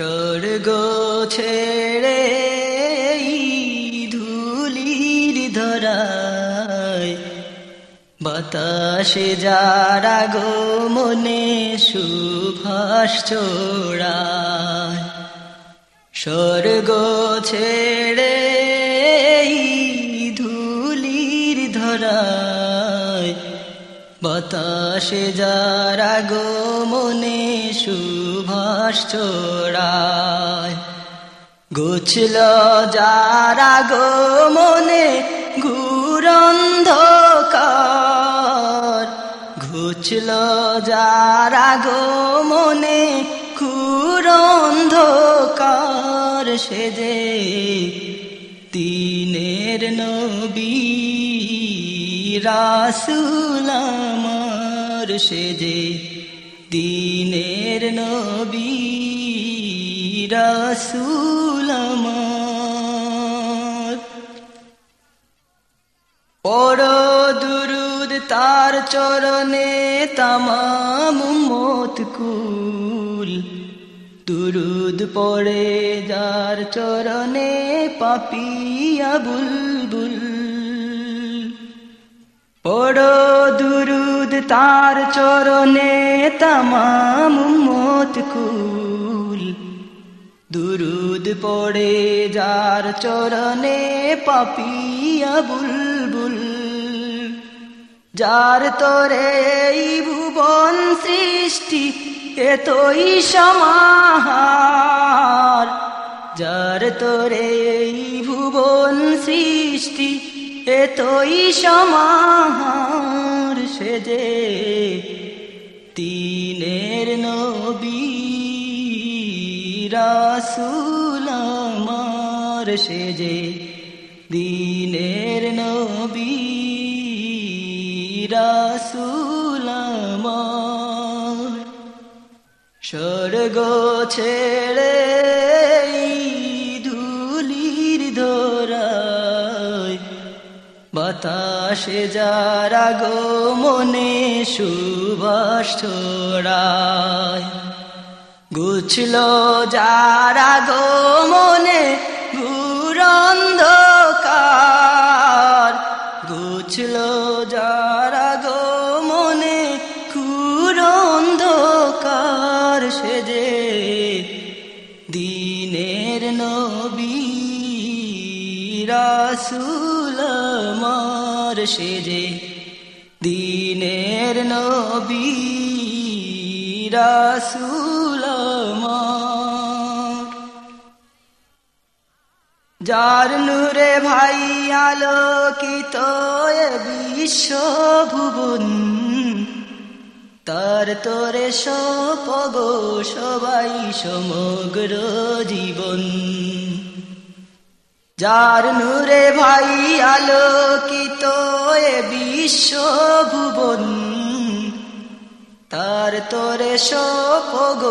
স্বর্গ ছেড়ে ধুলির ধরায়। বাতাসে যারা গো মনে সুভাষ চোড়ায়। স্বর্গ ছেড়ে ধুলির ধরায়। বাতাসে যারা গো মনে সুভাষ চোড়ায় গুছল যারা গো মনে ঘুরন্ধকার ঘুছল যারা গো মনে ঘুরন্ধকার সেজে তিনের নবী রাসুল সেজে দিনের নবী রাসুল পড় দুরুদ তার চরণে তামাম মত কুল। দুরুদ পড়ে যার চরণে পাপিয়া বুলবুল পড়ো দুরুদ তার চরণে মত কুল। দুরুদ পড়ে যার চরণে পাপিয়া বুলবুল। যার তোরে এই ভুবন সৃষ্টি এতই সমাহার যার তোরে এই ভুবন সৃষ্টি এতই সমাহার সেজে যে নবী রাসুল আমার সেজে, দিনের নবী রাসুল স্বর্গ ছেড়ে ধুলির ধরায়, বাতাসে যারা গো মনে সুভাষ ছড়ায় গুছল যারা গো মনে ঘুরন্ধকার গুছল যারা গো মনে ঘুরন্ধকার সেজে দিনের নবী রাসুল আমার সেজে দিনের নবী রাসুল আমার যার নূরে ভাই আলোকিত এ বিশ্ব ভুবন, তার তোরে সপগ সবাই সমগ্র জীবন। যার নূরে ভাই আলোকিত এ তার তোরে সপগ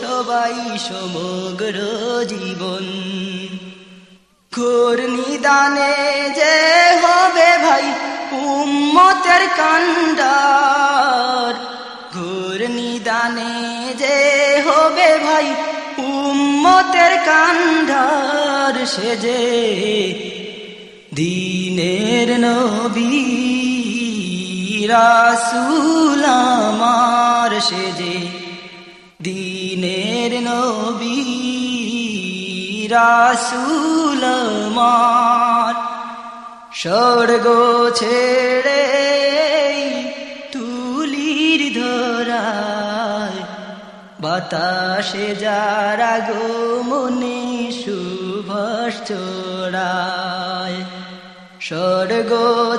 সবাই সমগ্র জীবন। ঘোর নিদানে যে হবে ভাই উম্মতের কান্ডার। ঘোর নিদানে যে হবে ভাই উম্মতের কান্ডার। সেজে দিনের নবী, রাসুল সেজে দিনের নবী রাসুল আমার। স্বর্গ ছেড়ে তুলির ধরায় বাতাসে যারা গো মনে সুভাষ চোড়ায় স্বর্গ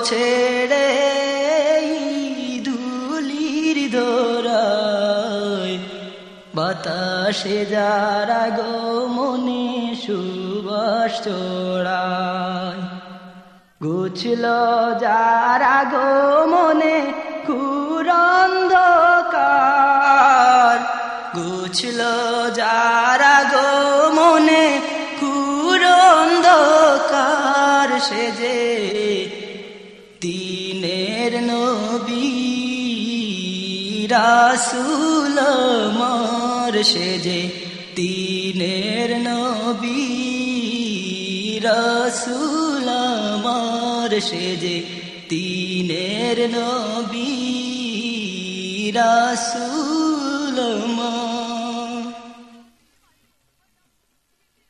ছেড়ে বাতাসে যারা গো মনে সুবাস চোড়ায় গুছল যারা গো মনে কুরন্ধকার গুছল যারা গো মনে কুরন্ধকার সে দিনের রাসুল মর সেজে তিনের নবী মার সে সেজে তিনের নবী রাসুল আমার